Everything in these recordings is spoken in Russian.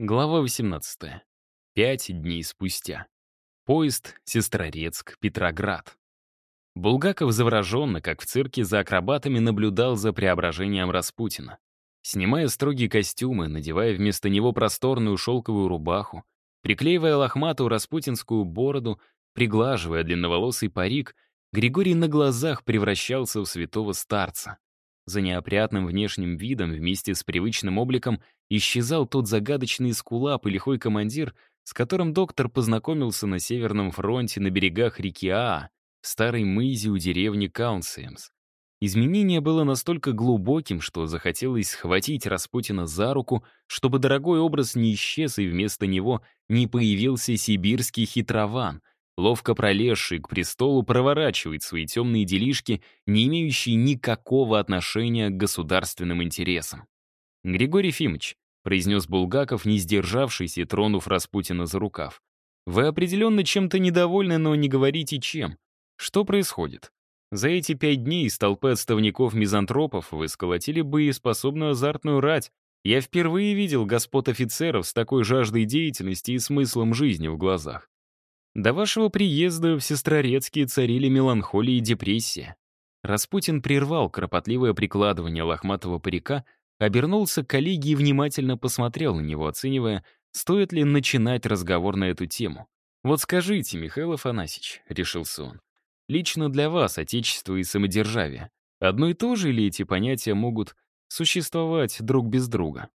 Глава 18. Пять дней спустя. Поезд Сестрорецк, Петроград. Булгаков завороженно, как в цирке за акробатами, наблюдал за преображением Распутина. Снимая строгие костюмы, надевая вместо него просторную шелковую рубаху, приклеивая лохматую распутинскую бороду, приглаживая длинноволосый парик, Григорий на глазах превращался в святого старца. За неопрятным внешним видом вместе с привычным обликом исчезал тот загадочный скулап и лихой командир, с которым доктор познакомился на Северном фронте на берегах реки Аа, в старой мызе у деревни Каунсиемс. Изменение было настолько глубоким, что захотелось схватить Распутина за руку, чтобы дорогой образ не исчез, и вместо него не появился сибирский хитрован — ловко пролезший к престолу, проворачивает свои темные делишки, не имеющие никакого отношения к государственным интересам. «Григорий Фимыч», — произнес Булгаков, не сдержавшийся тронув Распутина за рукав, «вы определенно чем-то недовольны, но не говорите чем. Что происходит? За эти пять дней из толпы отставников-мизантропов вы сколотили боеспособную азартную рать. Я впервые видел господ офицеров с такой жаждой деятельности и смыслом жизни в глазах. До вашего приезда в Сестрорецке царили меланхолия и депрессия. Распутин прервал кропотливое прикладывание лохматого парика, обернулся к коллеге и внимательно посмотрел на него, оценивая, стоит ли начинать разговор на эту тему. «Вот скажите, Михаил Афанасьевич», — решился он, «лично для вас отечество и самодержавие одно и то же или эти понятия могут существовать друг без друга?»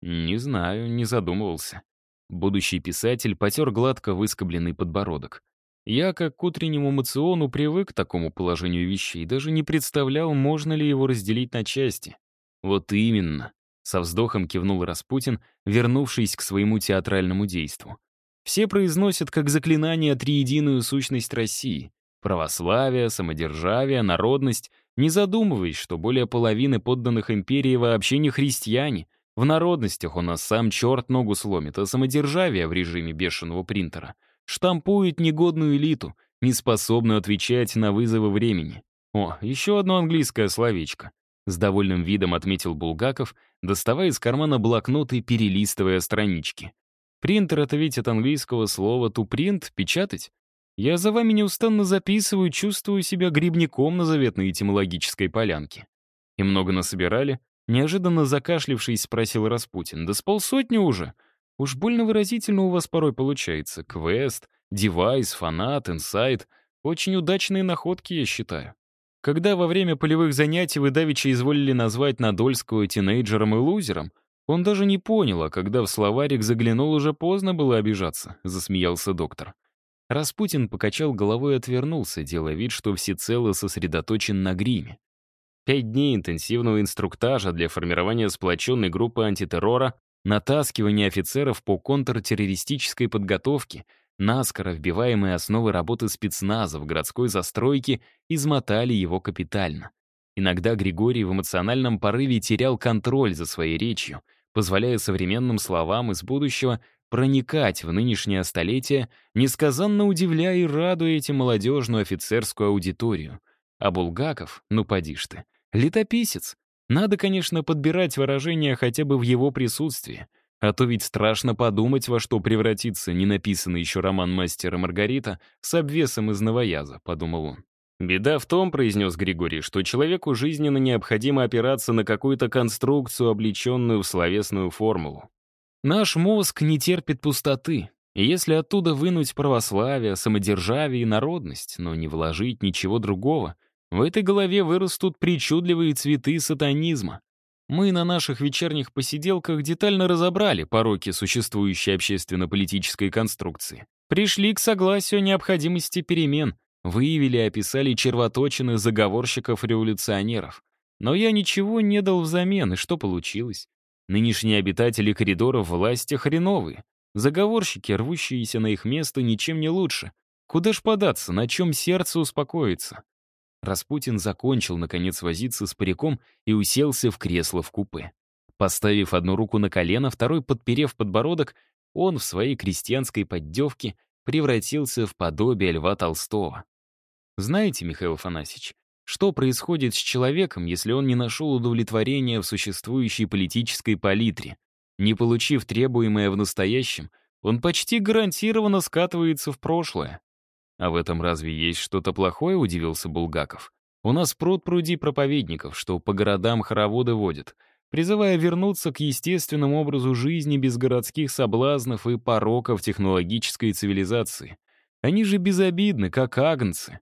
«Не знаю, не задумывался. Будущий писатель потер гладко выскобленный подбородок. Я, как к утреннему мациону, привык к такому положению вещей, даже не представлял, можно ли его разделить на части. Вот именно. Со вздохом кивнул Распутин, вернувшись к своему театральному действу. Все произносят как заклинание триединую сущность России. Православие, самодержавие, народность, не задумываясь, что более половины подданных империи вообще не христиане — в народностях у нас сам черт ногу сломит, а самодержавие в режиме бешеного принтера штампует негодную элиту, не способную отвечать на вызовы времени. О, еще одно английское словечко. С довольным видом отметил Булгаков, доставая из кармана блокнот и перелистывая странички. Принтер — это ведь от английского слова «to print» — печатать. Я за вами неустанно записываю, чувствую себя грибником на заветной этимологической полянке. И много насобирали, Неожиданно закашлившись, спросил Распутин. «Да с полсотни уже. Уж больно выразительно у вас порой получается. Квест, девайс, фанат, инсайт. Очень удачные находки, я считаю. Когда во время полевых занятий вы давеча изволили назвать Надольского тинейджером и лузером, он даже не понял, а когда в словарик заглянул, уже поздно было обижаться», — засмеялся доктор. Распутин покачал головой и отвернулся, делая вид, что всецело сосредоточен на гриме. Пять дней интенсивного инструктажа для формирования сплоченной группы антитеррора, натаскивания офицеров по контртеррористической подготовке, наскоро вбиваемые основы работы спецназа в городской застройке измотали его капитально. Иногда Григорий в эмоциональном порыве терял контроль за своей речью, позволяя современным словам из будущего проникать в нынешнее столетие, несказанно удивляя и радуя этим молодежную офицерскую аудиторию. А Булгаков, ну поди ж ты, Летописец. Надо, конечно, подбирать выражения хотя бы в его присутствии. А то ведь страшно подумать, во что превратится ненаписанный еще роман «Мастера Маргарита» с обвесом из новояза, подумал он. «Беда в том, — произнес Григорий, — что человеку жизненно необходимо опираться на какую-то конструкцию, облеченную в словесную формулу. Наш мозг не терпит пустоты, если оттуда вынуть православие, самодержавие и народность, но не вложить ничего другого — в этой голове вырастут причудливые цветы сатанизма. Мы на наших вечерних посиделках детально разобрали пороки существующей общественно-политической конструкции. Пришли к согласию о необходимости перемен, выявили и описали червоточины заговорщиков-революционеров. Но я ничего не дал взамен, и что получилось? Нынешние обитатели коридоров власти хреновые. Заговорщики, рвущиеся на их место, ничем не лучше. Куда ж податься, на чем сердце успокоится? Распутин закончил, наконец, возиться с париком и уселся в кресло в купе. Поставив одну руку на колено, второй подперев подбородок, он в своей крестьянской поддевке превратился в подобие Льва Толстого. Знаете, Михаил Афанасьевич, что происходит с человеком, если он не нашел удовлетворения в существующей политической палитре? Не получив требуемое в настоящем, он почти гарантированно скатывается в прошлое. А в этом разве есть что-то плохое, удивился Булгаков. У нас пруд пруди проповедников, что по городам хороводы водят, призывая вернуться к естественному образу жизни без городских соблазнов и пороков технологической цивилизации. Они же безобидны, как агнцы.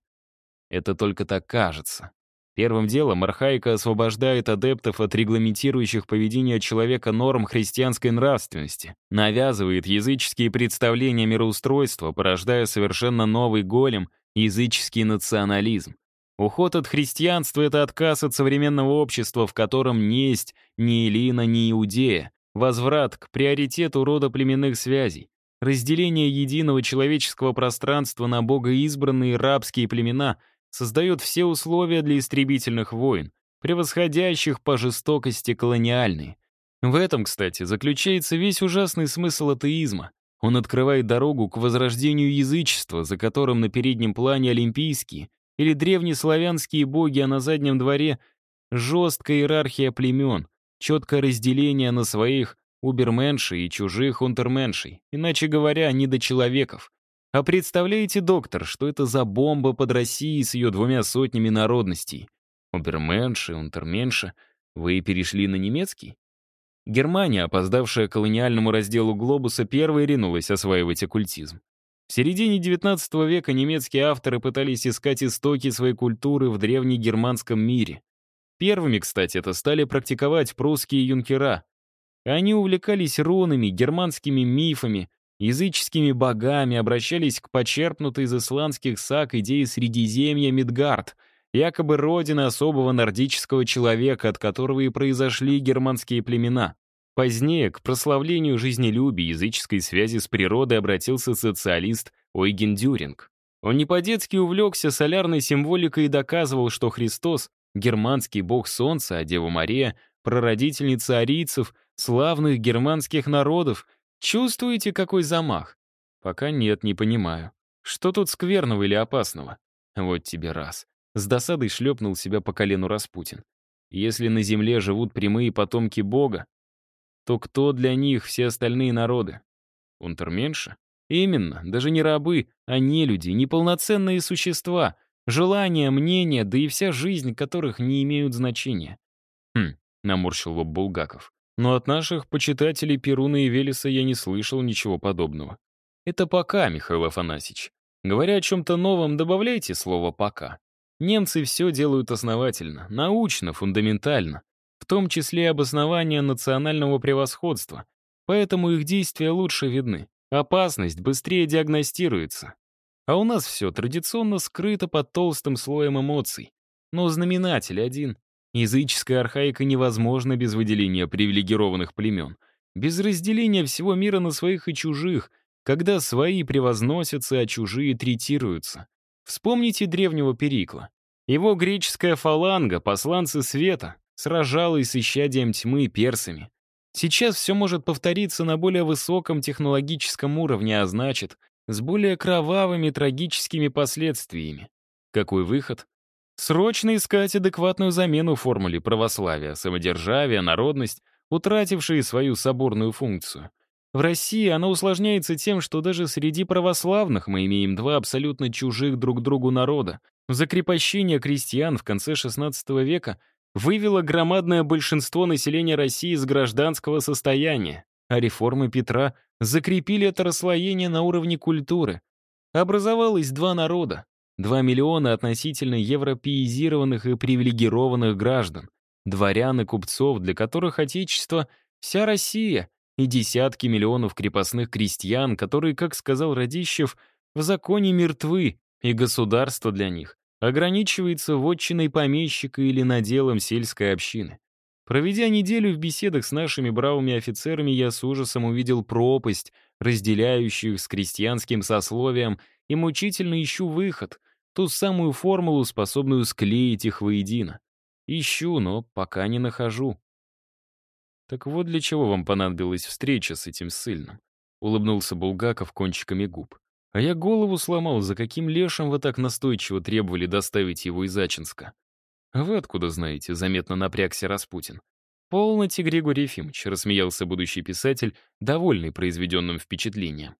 Это только так кажется. Первым делом архаика освобождает адептов от регламентирующих поведение человека норм христианской нравственности, навязывает языческие представления мироустройства, порождая совершенно новый голем — языческий национализм. Уход от христианства — это отказ от современного общества, в котором не есть ни Илина, ни Иудея, возврат к приоритету рода племенных связей, разделение единого человеческого пространства на богоизбранные рабские племена — создает все условия для истребительных войн, превосходящих по жестокости колониальные. В этом, кстати, заключается весь ужасный смысл атеизма. Он открывает дорогу к возрождению язычества, за которым на переднем плане олимпийские или древнеславянские боги, а на заднем дворе жесткая иерархия племен, четкое разделение на своих уберменшей и чужих унтерменшей, иначе говоря, недочеловеков, а представляете, доктор, что это за бомба под Россией с ее двумя сотнями народностей? Оберменши, унтерменши. Вы перешли на немецкий? Германия, опоздавшая к колониальному разделу глобуса, первой ринулась осваивать оккультизм. В середине XIX века немецкие авторы пытались искать истоки своей культуры в древнегерманском мире. Первыми, кстати, это стали практиковать прусские юнкера. Они увлекались рунами, германскими мифами, языческими богами обращались к почерпнутой из исландских саг идеи Средиземья Мидгард, якобы родина особого нордического человека, от которого и произошли германские племена. Позднее к прославлению жизнелюбия языческой связи с природой обратился социалист Ойген Дюринг. Он не по-детски увлекся солярной символикой и доказывал, что Христос — германский бог солнца, а Дева Мария — прародительница арийцев, славных германских народов, Чувствуете, какой замах? Пока нет, не понимаю. Что тут скверного или опасного? Вот тебе раз. С досадой шлепнул себя по колену Распутин. Если на земле живут прямые потомки Бога, то кто для них все остальные народы? Унтерменша? Именно, даже не рабы, а не люди, неполноценные существа, желания, мнения, да и вся жизнь которых не имеют значения. Хм, наморщил лоб Булгаков. Но от наших почитателей Перуна и Велеса я не слышал ничего подобного. Это пока, Михаил Афанасьевич. Говоря о чем-то новом, добавляйте слово «пока». Немцы все делают основательно, научно, фундаментально, в том числе обоснование национального превосходства, поэтому их действия лучше видны. Опасность быстрее диагностируется. А у нас все традиционно скрыто под толстым слоем эмоций. Но знаменатель один Языческая архаика невозможна без выделения привилегированных племен, без разделения всего мира на своих и чужих, когда свои превозносятся, а чужие третируются. Вспомните древнего Перикла. Его греческая фаланга, посланцы света, сражалась с исчадием тьмы персами. Сейчас все может повториться на более высоком технологическом уровне, а значит, с более кровавыми трагическими последствиями. Какой выход? Срочно искать адекватную замену формуле православия, самодержавия, народность, утратившие свою соборную функцию. В России она усложняется тем, что даже среди православных мы имеем два абсолютно чужих друг другу народа. Закрепощение крестьян в конце XVI века вывело громадное большинство населения России из гражданского состояния, а реформы Петра закрепили это расслоение на уровне культуры. Образовалось два народа, 2 миллиона относительно европеизированных и привилегированных граждан, дворян и купцов, для которых Отечество — вся Россия, и десятки миллионов крепостных крестьян, которые, как сказал Радищев, в законе мертвы, и государство для них ограничивается вотчиной помещика или наделом сельской общины. Проведя неделю в беседах с нашими бравыми офицерами, я с ужасом увидел пропасть, разделяющую их с крестьянским сословием, и мучительно ищу выход, Ту самую формулу, способную склеить их воедино. Ищу, но пока не нахожу. «Так вот для чего вам понадобилась встреча с этим ссыльным?» — улыбнулся Булгаков кончиками губ. «А я голову сломал, за каким лешим вы так настойчиво требовали доставить его из Ачинска?» «А вы откуда знаете?» — заметно напрягся Распутин. «Полноте, Григорий Ефимович», — рассмеялся будущий писатель, довольный произведенным впечатлением.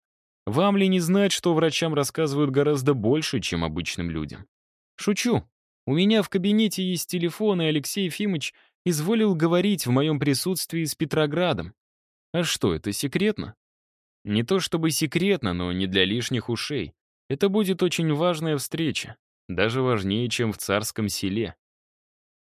«Вам ли не знать, что врачам рассказывают гораздо больше, чем обычным людям?» «Шучу. У меня в кабинете есть телефон, и Алексей Ефимович изволил говорить в моем присутствии с Петроградом. А что, это секретно?» «Не то чтобы секретно, но не для лишних ушей. Это будет очень важная встреча, даже важнее, чем в царском селе.